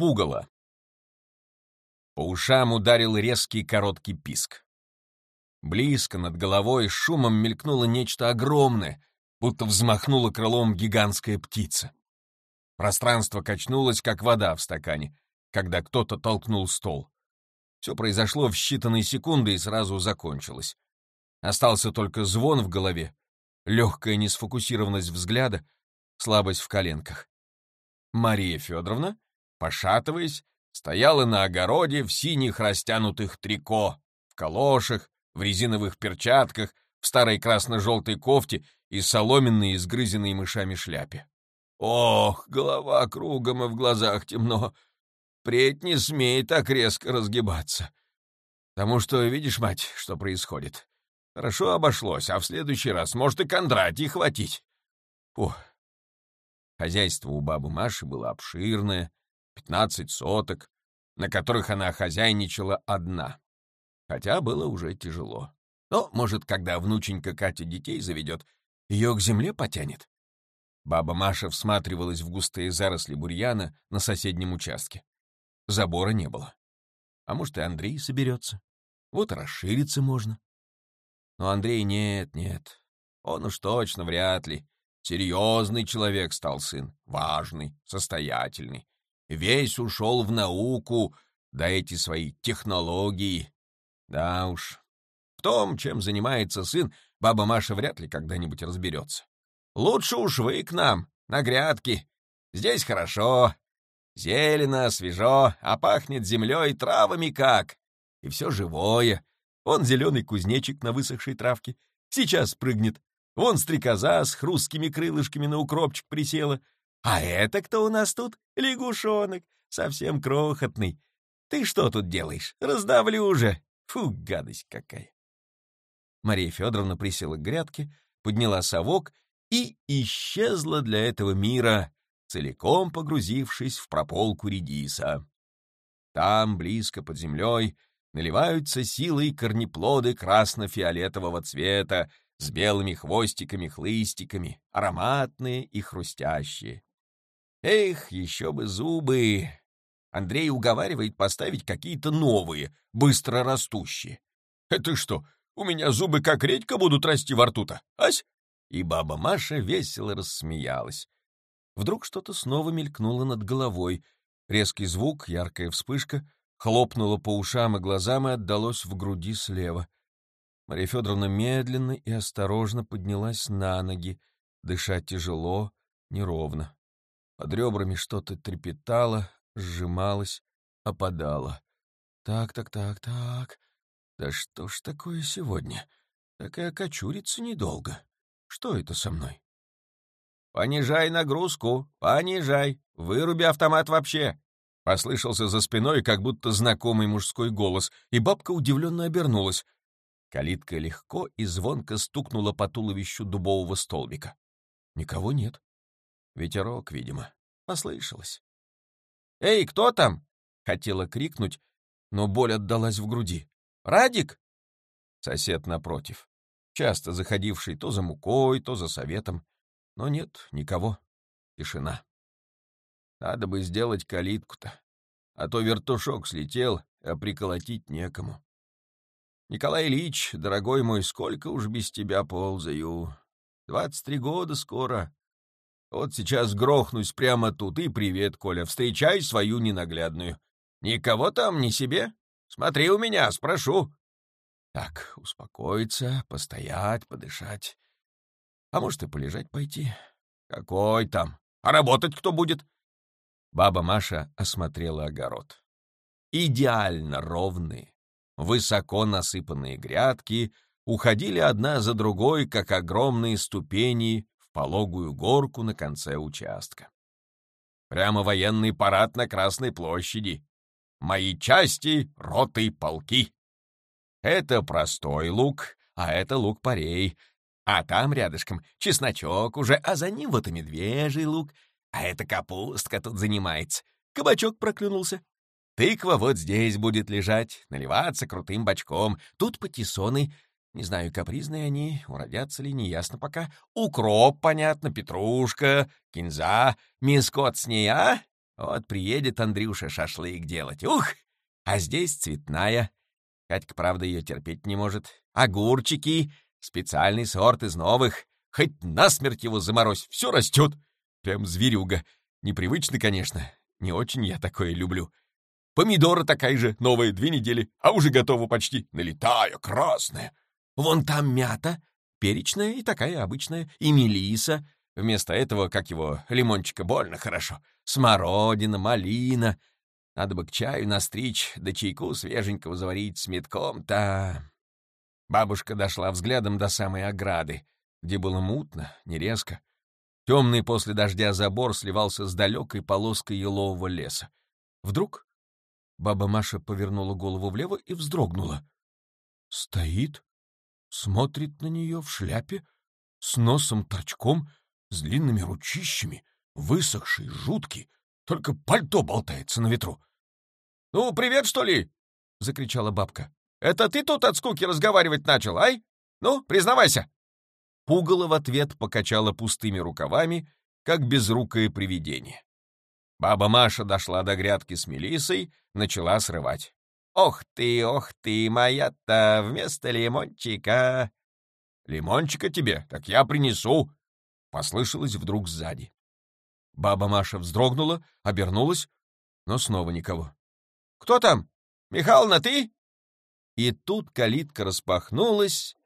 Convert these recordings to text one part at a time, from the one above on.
Пугало. По ушам ударил резкий короткий писк. Близко над головой шумом мелькнуло нечто огромное, будто взмахнула крылом гигантская птица. Пространство качнулось, как вода в стакане, когда кто-то толкнул стол. Все произошло в считанные секунды и сразу закончилось. Остался только звон в голове, легкая несфокусированность взгляда, слабость в коленках. Мария Федоровна, пошатываясь, стояла на огороде в синих растянутых трико, в калошах, в резиновых перчатках, в старой красно-желтой кофте и соломенной, изгрызенной мышами шляпе. Ох, голова кругом и в глазах темно. Впредь не смей так резко разгибаться. Потому что, видишь, мать, что происходит. Хорошо обошлось, а в следующий раз может и Кондратий хватить. Фух. Хозяйство у бабы Маши было обширное, пятнадцать соток, на которых она хозяйничала одна. Хотя было уже тяжело. Но, может, когда внученька Катя детей заведет, ее к земле потянет. Баба Маша всматривалась в густые заросли бурьяна на соседнем участке. Забора не было. А может, и Андрей соберется. Вот расшириться можно. Но Андрей нет, нет. Он уж точно вряд ли. Серьезный человек стал сын, важный, состоятельный. Весь ушел в науку, да эти свои технологии. Да уж, в том, чем занимается сын, баба Маша вряд ли когда-нибудь разберется. Лучше уж вы к нам, на грядки. Здесь хорошо, зелено, свежо, а пахнет землей травами как. И все живое. Вон зеленый кузнечик на высохшей травке. Сейчас прыгнет. Вон стрекоза с хрусткими крылышками на укропчик присела. А это кто у нас тут? Лягушонок, совсем крохотный. Ты что тут делаешь? Раздавлю уже. Фу, гадость какая. Мария Федоровна присела к грядке, подняла совок и исчезла для этого мира, целиком погрузившись в прополку редиса. Там, близко под землей, наливаются силой корнеплоды красно-фиолетового цвета с белыми хвостиками-хлыстиками, ароматные и хрустящие. Эх, еще бы зубы! Андрей уговаривает поставить какие-то новые, быстро растущие. Это что, у меня зубы как редька будут расти во рту-то, ась? И баба Маша весело рассмеялась. Вдруг что-то снова мелькнуло над головой. Резкий звук, яркая вспышка, хлопнуло по ушам и глазам и отдалось в груди слева. Мария Федоровна медленно и осторожно поднялась на ноги, дышать тяжело, неровно. Под ребрами что-то трепетало, сжималось, опадало. Так, так, так, так. Да что ж такое сегодня? Так и окочуриться недолго. Что это со мной? «Понижай нагрузку, понижай, выруби автомат вообще!» Послышался за спиной как будто знакомый мужской голос, и бабка удивленно обернулась. Калитка легко и звонко стукнула по туловищу дубового столбика. Никого нет. Ветерок, видимо. Послышалось. «Эй, кто там?» — хотела крикнуть, но боль отдалась в груди. «Радик?» Сосед напротив, часто заходивший то за мукой, то за советом. Но нет, никого. Тишина. Надо бы сделать калитку-то, а то вертушок слетел, а приколотить некому. Николай Ильич, дорогой мой, сколько уж без тебя ползаю. Двадцать три года скоро. Вот сейчас грохнусь прямо тут, и привет, Коля, встречай свою ненаглядную. Никого там, ни себе? Смотри у меня, спрошу. Так, успокоиться, постоять, подышать. А может, и полежать пойти? Какой там? А работать кто будет? Баба Маша осмотрела огород. Идеально ровные, высоко насыпанные грядки уходили одна за другой, как огромные ступени пологую горку на конце участка. Прямо военный парад на Красной площади. Мои части, роты, полки. Это простой лук, а это лук-порей, а там рядышком чесночок уже, а за ним вот и медвежий лук. А это капустка тут занимается. Кабачок проклюнулся. Тыква вот здесь будет лежать, наливаться крутым бочком. Тут патиссоны. Не знаю, капризные они, уродятся ли, неясно пока. Укроп, понятно, петрушка, кинза. Мискот с ней, а? Вот приедет Андрюша шашлык делать. Ух! А здесь цветная. Катька, правда, ее терпеть не может. Огурчики, специальный сорт из новых. Хоть насмерть его заморозь, все растет. Прям зверюга. Непривычно, конечно. Не очень я такое люблю. Помидора такая же, новая, две недели, а уже готова почти. Налетая, красная. Вон там мята, перечная и такая обычная, и мелиса. Вместо этого, как его, лимончика больно хорошо. Смородина, малина. Надо бы к чаю настричь, да чайку свеженького заварить с метком-то. Бабушка дошла взглядом до самой ограды, где было мутно, не резко. Темный после дождя забор сливался с далекой полоской елового леса. Вдруг баба Маша повернула голову влево и вздрогнула. Стоит, смотрит на нее в шляпе, с носом торчком, с длинными ручищами, высохший, жуткий, только пальто болтается на ветру. — Ну, привет, что ли? — закричала бабка. — Это ты тут от скуки разговаривать начал, ай? Ну, признавайся. Пугало в ответ покачала пустыми рукавами, как безрукое привидение. Баба Маша дошла до грядки с Мелисой, начала срывать. «Ох ты, ох ты, моя-то, вместо лимончика!» «Лимончика тебе? Так я принесу!» Послышалось вдруг сзади. Баба Маша вздрогнула, обернулась, но снова никого. «Кто там? Михайловна, ты?» И тут калитка распахнулась,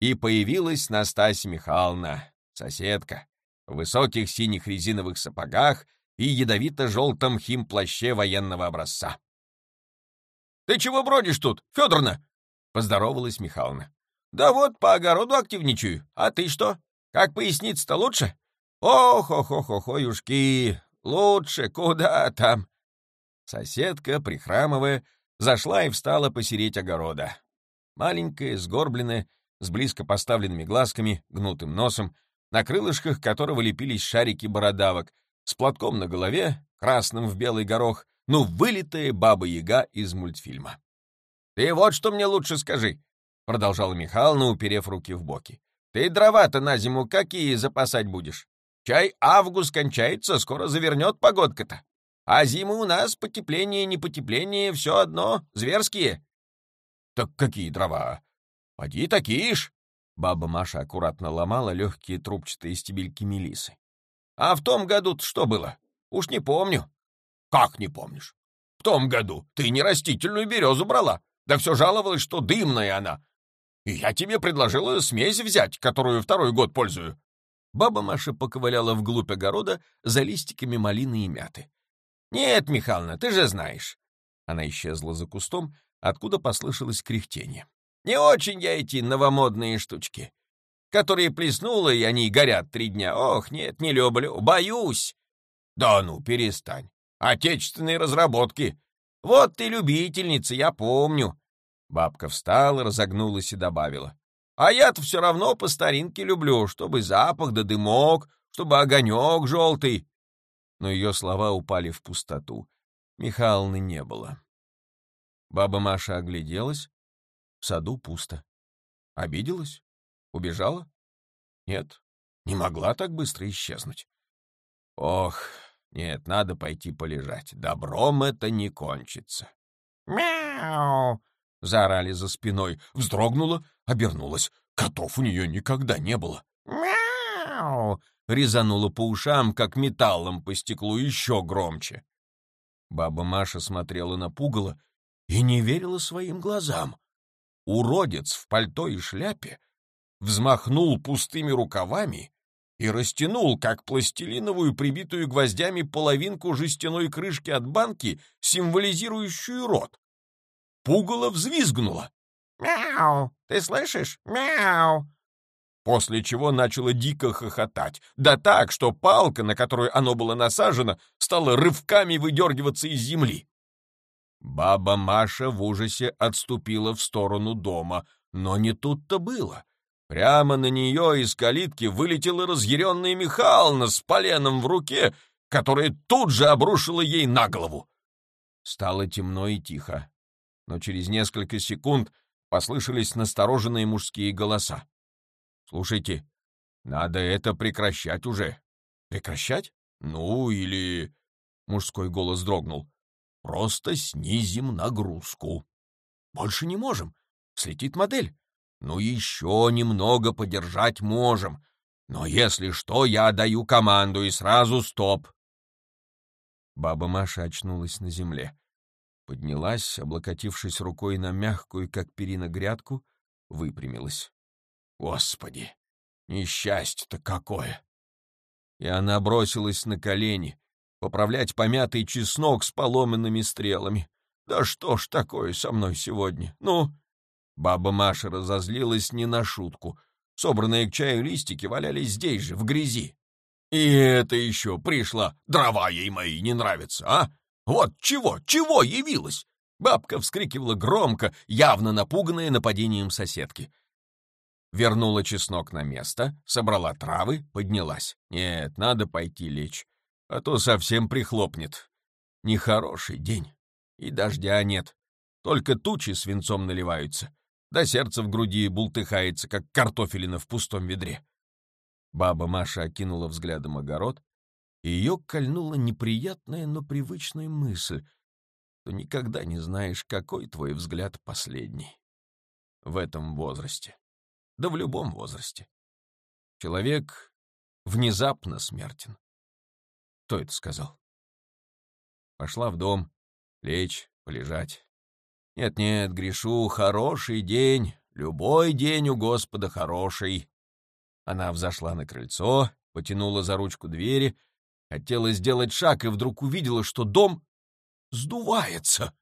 и появилась Настасья Михайловна, соседка, в высоких синих резиновых сапогах и ядовито-желтом химплаще военного образца. «Ты чего бродишь тут, Федоровна?» — поздоровалась Михайловна. «Да вот, по огороду активничаю. А ты что? Как поясница-то лучше?» «Ох-ох-ох-ох-охюшки! Лучше, куда там?» Соседка, прихрамывая, зашла и встала посереть огорода. Маленькая, сгорбленная, с близко поставленными глазками, гнутым носом, на крылышках которого лепились шарики бородавок, с платком на голове, красным в белый горох, ну, вылитая баба-яга из мультфильма. «Ты вот что мне лучше скажи», — продолжала Михайловна, уперев руки в боки. «Ты дрова-то на зиму какие запасать будешь? Чай август кончается, скоро завернет погодка-то. А зимы у нас потепление, не потепление, все одно, зверские». «Так какие дрова? Поди такие ж!» Баба Маша аккуратно ломала легкие трубчатые стебельки мелисы. «А в том году что было? Уж не помню». «Как не помнишь? В том году ты не растительную березу брала, да все жаловалась, что дымная она. И я тебе предложила смесь взять, которую второй год пользую». Баба Маша поковыляла вглубь огорода за листиками малины и мяты. «Нет, Михайловна, ты же знаешь». Она исчезла за кустом, откуда послышалось кряхтение. Не очень я эти новомодные штучки, которые плеснуло, и они горят три дня. Ох, нет, не люблю, боюсь. Да ну, перестань. Отечественные разработки. Вот ты любительница, я помню. Бабка встала, разогнулась и добавила. А я-то все равно по старинке люблю, чтобы запах да дымок, чтобы огонек желтый. Но ее слова упали в пустоту. Михайловны не было. Баба Маша огляделась, в саду пусто. Обиделась? Убежала? Нет, не могла так быстро исчезнуть. Ох, нет, надо пойти полежать. Добром это не кончится. «Мяу!» — заорали за спиной. Вздрогнула, обернулась. Котов у нее никогда не было. «Мяу!» — резанула по ушам, как металлом по стеклу, еще громче. Баба Маша смотрела на пугало и не верила своим глазам уродец в пальто и шляпе взмахнул пустыми рукавами и растянул, как пластилиновую, прибитую гвоздями половинку жестяной крышки от банки, символизирующую рот. Пугало взвизгнуло. «Мяу! Ты слышишь? Мяу!» После чего начало дико хохотать, да так, что палка, на которую оно было насажено, стала рывками выдергиваться из земли. Баба Маша в ужасе отступила в сторону дома, но не тут-то было. Прямо на нее из калитки вылетела разъяренная Михайловна с поленом в руке, которая тут же обрушила ей на голову. Стало темно и тихо, но через несколько секунд послышались настороженные мужские голоса. «Слушайте, надо это прекращать уже». «Прекращать? Ну, или — мужской голос дрогнул. «Просто снизим нагрузку». «Больше не можем. Слетит модель». «Ну, еще немного подержать можем. Но если что, я даю команду и сразу стоп». Баба Маша очнулась на земле. Поднялась, облокотившись рукой на мягкую, как перина, грядку, выпрямилась. «Господи, несчастье-то какое!» И она бросилась на колени, поправлять помятый чеснок с поломенными стрелами. «Да что ж такое со мной сегодня? Ну?» Баба Маша разозлилась не на шутку. Собранные к чаю листики валялись здесь же, в грязи. «И это еще пришла! Дрова ей мои не нравятся, а? Вот чего, чего явилась?» Бабка вскрикивала громко, явно напуганная нападением соседки. Вернула чеснок на место, собрала травы, поднялась. Нет, надо пойти лечь, а то совсем прихлопнет. Нехороший день. И дождя нет. Только тучи свинцом наливаются. Да сердце в груди бултыхается, как картофелина в пустом ведре. Баба Маша окинула взглядом огород, и ее кольнула неприятная, но привычная мысль, что никогда не знаешь, какой твой взгляд последний. В этом возрасте да в любом возрасте. Человек внезапно смертен. Кто это сказал? Пошла в дом, лечь, полежать. Нет-нет, грешу, хороший день, любой день у Господа хороший. Она взошла на крыльцо, потянула за ручку двери, хотела сделать шаг и вдруг увидела, что дом сдувается.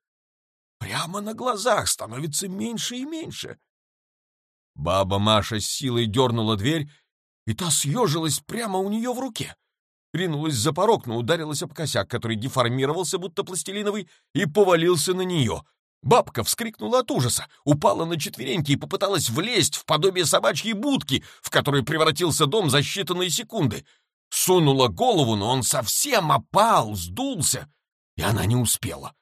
Прямо на глазах становится меньше и меньше. Баба Маша с силой дернула дверь, и та съежилась прямо у нее в руке. Ринулась за порог, но ударилась об косяк, который деформировался, будто пластилиновый, и повалился на нее. Бабка вскрикнула от ужаса, упала на четвереньки и попыталась влезть в подобие собачьей будки, в которой превратился дом за считанные секунды. Сунула голову, но он совсем опал, сдулся, и она не успела.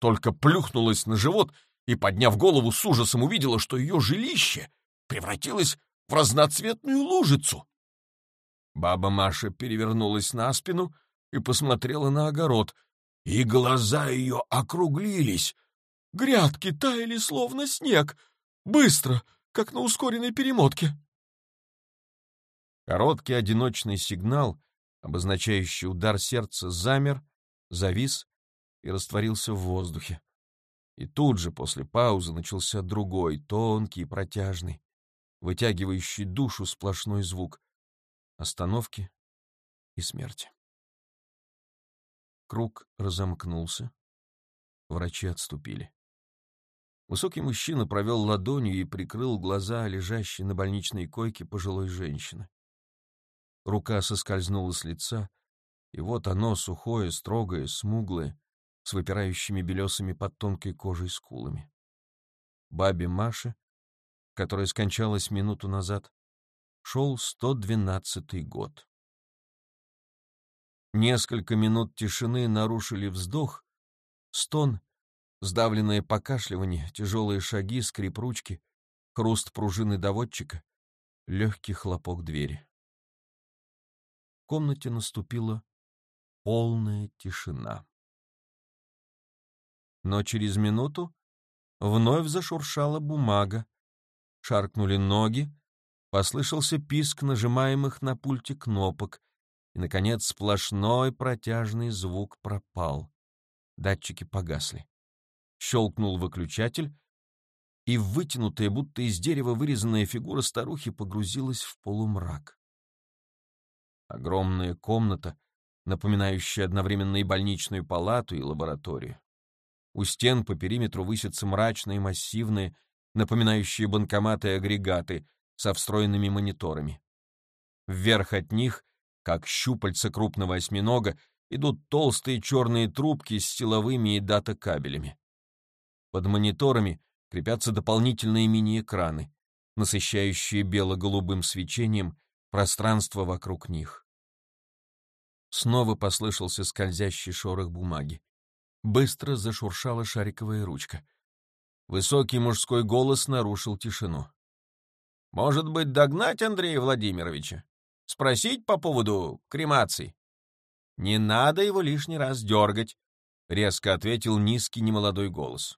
Только плюхнулась на живот и, подняв голову, с ужасом увидела, что ее жилище — превратилась в разноцветную лужицу. Баба Маша перевернулась на спину и посмотрела на огород, и глаза ее округлились. Грядки таяли, словно снег, быстро, как на ускоренной перемотке. Короткий одиночный сигнал, обозначающий удар сердца, замер, завис и растворился в воздухе. И тут же после паузы начался другой, тонкий и протяжный вытягивающий душу сплошной звук остановки и смерти. Круг разомкнулся. Врачи отступили. Высокий мужчина провел ладонью и прикрыл глаза лежащей на больничной койке пожилой женщины. Рука соскользнула с лица, и вот оно, сухое, строгое, смуглое, с выпирающими белесыми под тонкой кожей скулами. Бабе Маше которая скончалась минуту назад, шел 112-й год. Несколько минут тишины нарушили вздох, стон, сдавленное покашливание, тяжелые шаги, скрип ручки, хруст пружины доводчика, легкий хлопок двери. В комнате наступила полная тишина. Но через минуту вновь зашуршала бумага, шаркнули ноги, послышался писк нажимаемых на пульте кнопок, и, наконец, сплошной протяжный звук пропал. Датчики погасли. Щелкнул выключатель, и вытянутая, будто из дерева вырезанная фигура старухи погрузилась в полумрак. Огромная комната, напоминающая одновременно и больничную палату, и лабораторию. У стен по периметру высятся мрачные, массивные, напоминающие банкоматы и агрегаты со встроенными мониторами. Вверх от них, как щупальца крупного осьминога, идут толстые черные трубки с силовыми и дата-кабелями. Под мониторами крепятся дополнительные мини-экраны, насыщающие бело-голубым свечением пространство вокруг них. Снова послышался скользящий шорох бумаги. Быстро зашуршала шариковая ручка. Высокий мужской голос нарушил тишину. «Может быть, догнать Андрея Владимировича? Спросить по поводу кремации?» Не надо его лишний раз дергать, — резко ответил низкий немолодой голос.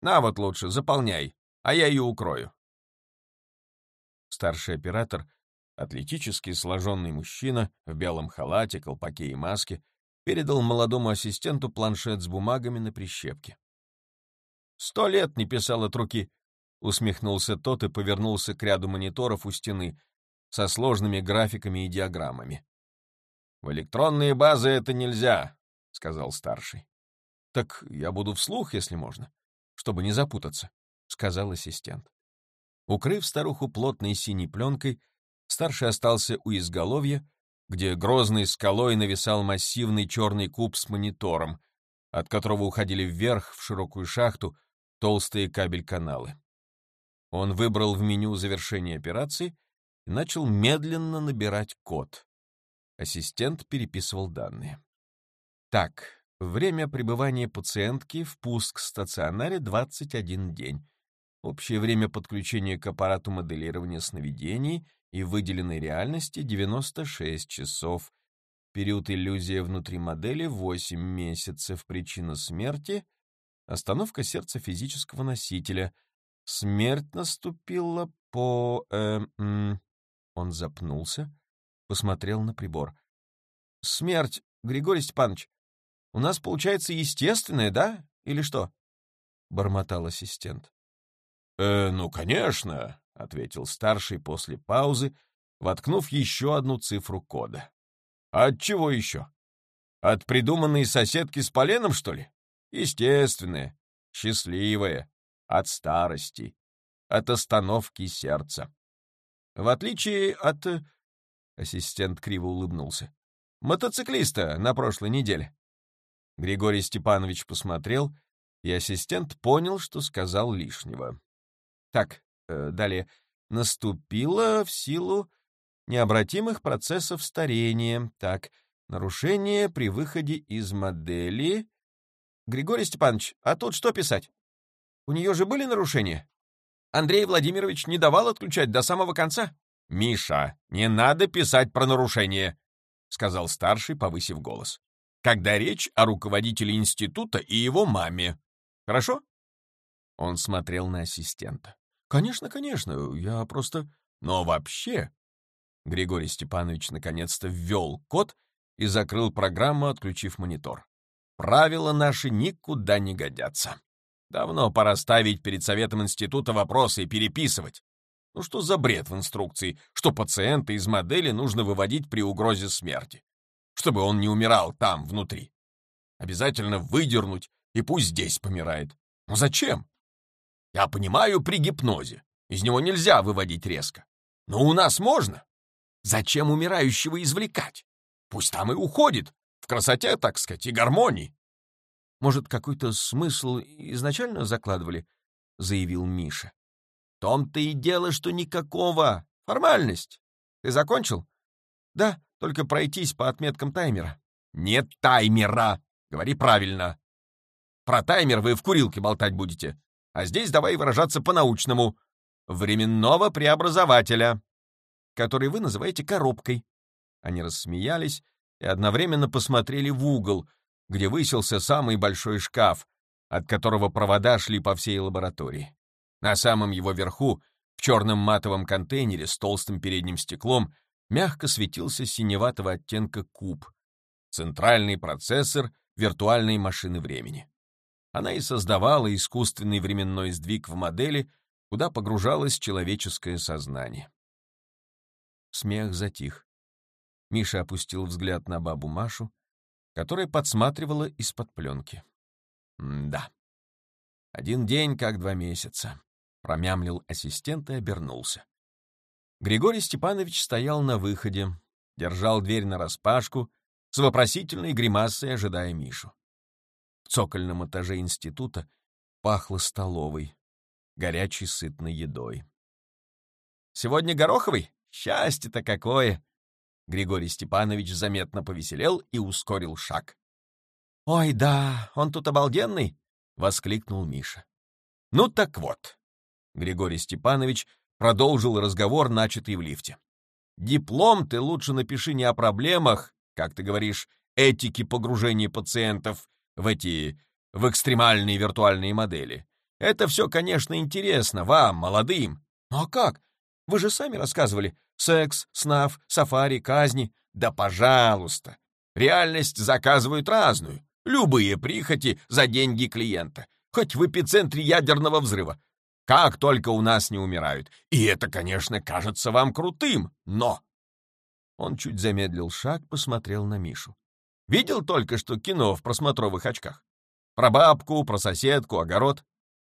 На вот лучше, заполняй, а я ее укрою. Старший оператор, атлетически сложенный мужчина в белом халате, колпаке и маске, передал молодому ассистенту планшет с бумагами на прищепке. «Сто лет не писал от руки», — усмехнулся тот и повернулся к ряду мониторов у стены со сложными графиками и диаграммами. «В электронные базы это нельзя», — сказал старший. «Так я буду вслух, если можно, чтобы не запутаться», — сказал ассистент. Укрыв старуху плотной синей пленкой, старший остался у изголовья, где грозной скалой нависал массивный черный куб с монитором, от которого уходили вверх в широкую шахту толстые кабель-каналы. Он выбрал в меню завершение операции и начал медленно набирать код. Ассистент переписывал данные. Так, время пребывания пациентки в пуск-стационаре 21 день. Общее время подключения к аппарату моделирования сновидений и выделенной реальности 96 часов. Период иллюзия внутри модели 8 месяцев. Причина смерти — остановка сердца физического носителя. Смерть наступила по... Э, м, он запнулся, посмотрел на прибор. «Смерть, Григорий Степанович, у нас получается естественная, да? Или что?» — бормотал ассистент. «Э, ну, конечно», — ответил старший после паузы, воткнув еще одну цифру кода. «От чего еще? От придуманной соседки с поленом, что ли? Естественное, счастливое, от старости, от остановки сердца. В отличие от...» Ассистент криво улыбнулся. «Мотоциклиста на прошлой неделе». Григорий Степанович посмотрел, и ассистент понял, что сказал лишнего. Так, э, далее. Наступило в силу необратимых процессов старения. Так, нарушение при выходе из модели. Григорий Степанович, а тут что писать? У нее же были нарушения? Андрей Владимирович не давал отключать до самого конца. «Миша, не надо писать про нарушение», — сказал старший, повысив голос. «Когда речь о руководителе института и его маме. Хорошо?» Он смотрел на ассистента. «Конечно, конечно, я просто...» «Но вообще...» Григорий Степанович наконец-то ввел код и закрыл программу, отключив монитор. «Правила наши никуда не годятся. Давно пора ставить перед Советом Института вопросы и переписывать. Ну что за бред в инструкции, что пациента из модели нужно выводить при угрозе смерти, чтобы он не умирал там, внутри? Обязательно выдернуть, и пусть здесь помирает. Но зачем? Я понимаю, при гипнозе. Из него нельзя выводить резко. Но у нас можно. Зачем умирающего извлекать? Пусть там и уходит. В красоте, так сказать, и гармонии. Может, какой-то смысл изначально закладывали? Заявил Миша. Том-то и дело, что никакого. Формальность. Ты закончил? Да, только пройтись по отметкам таймера. Нет таймера. Говори правильно. Про таймер вы в курилке болтать будете а здесь давай выражаться по-научному. Временного преобразователя, который вы называете коробкой. Они рассмеялись и одновременно посмотрели в угол, где высился самый большой шкаф, от которого провода шли по всей лаборатории. На самом его верху, в черном матовом контейнере с толстым передним стеклом, мягко светился синеватого оттенка куб. Центральный процессор виртуальной машины времени. Она и создавала искусственный временной сдвиг в модели, куда погружалось человеческое сознание. Смех затих. Миша опустил взгляд на бабу Машу, которая подсматривала из-под пленки. «Да. Один день, как два месяца», — промямлил ассистент и обернулся. Григорий Степанович стоял на выходе, держал дверь нараспашку, с вопросительной гримасой ожидая Мишу цокольном этаже института пахло столовой, горячей сытной едой. «Сегодня Гороховый? Счастье-то какое!» Григорий Степанович заметно повеселел и ускорил шаг. «Ой, да, он тут обалденный!» — воскликнул Миша. «Ну так вот!» Григорий Степанович продолжил разговор, начатый в лифте. «Диплом ты лучше напиши не о проблемах, как ты говоришь, этики погружения пациентов в эти... в экстремальные виртуальные модели. Это все, конечно, интересно вам, молодым. Ну а как? Вы же сами рассказывали. Секс, снаф, сафари, казни. Да пожалуйста. Реальность заказывают разную. Любые прихоти за деньги клиента. Хоть в эпицентре ядерного взрыва. Как только у нас не умирают. И это, конечно, кажется вам крутым, но... Он чуть замедлил шаг, посмотрел на Мишу. Видел только что кино в просмотровых очках? Про бабку, про соседку, огород?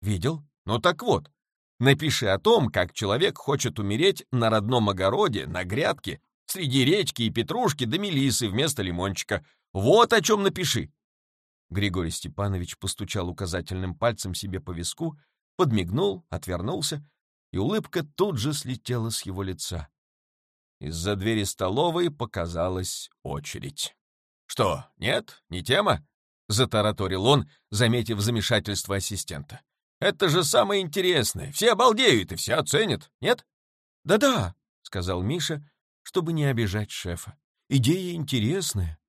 Видел? Ну так вот, напиши о том, как человек хочет умереть на родном огороде, на грядке, среди речки и петрушки да мелисы вместо лимончика. Вот о чем напиши. Григорий Степанович постучал указательным пальцем себе по виску, подмигнул, отвернулся, и улыбка тут же слетела с его лица. Из-за двери столовой показалась очередь. «Что, нет, не тема?» — затараторил он, заметив замешательство ассистента. «Это же самое интересное. Все обалдеют и все оценят, нет?» «Да-да», — сказал Миша, чтобы не обижать шефа. «Идея интересная.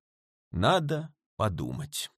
Надо подумать».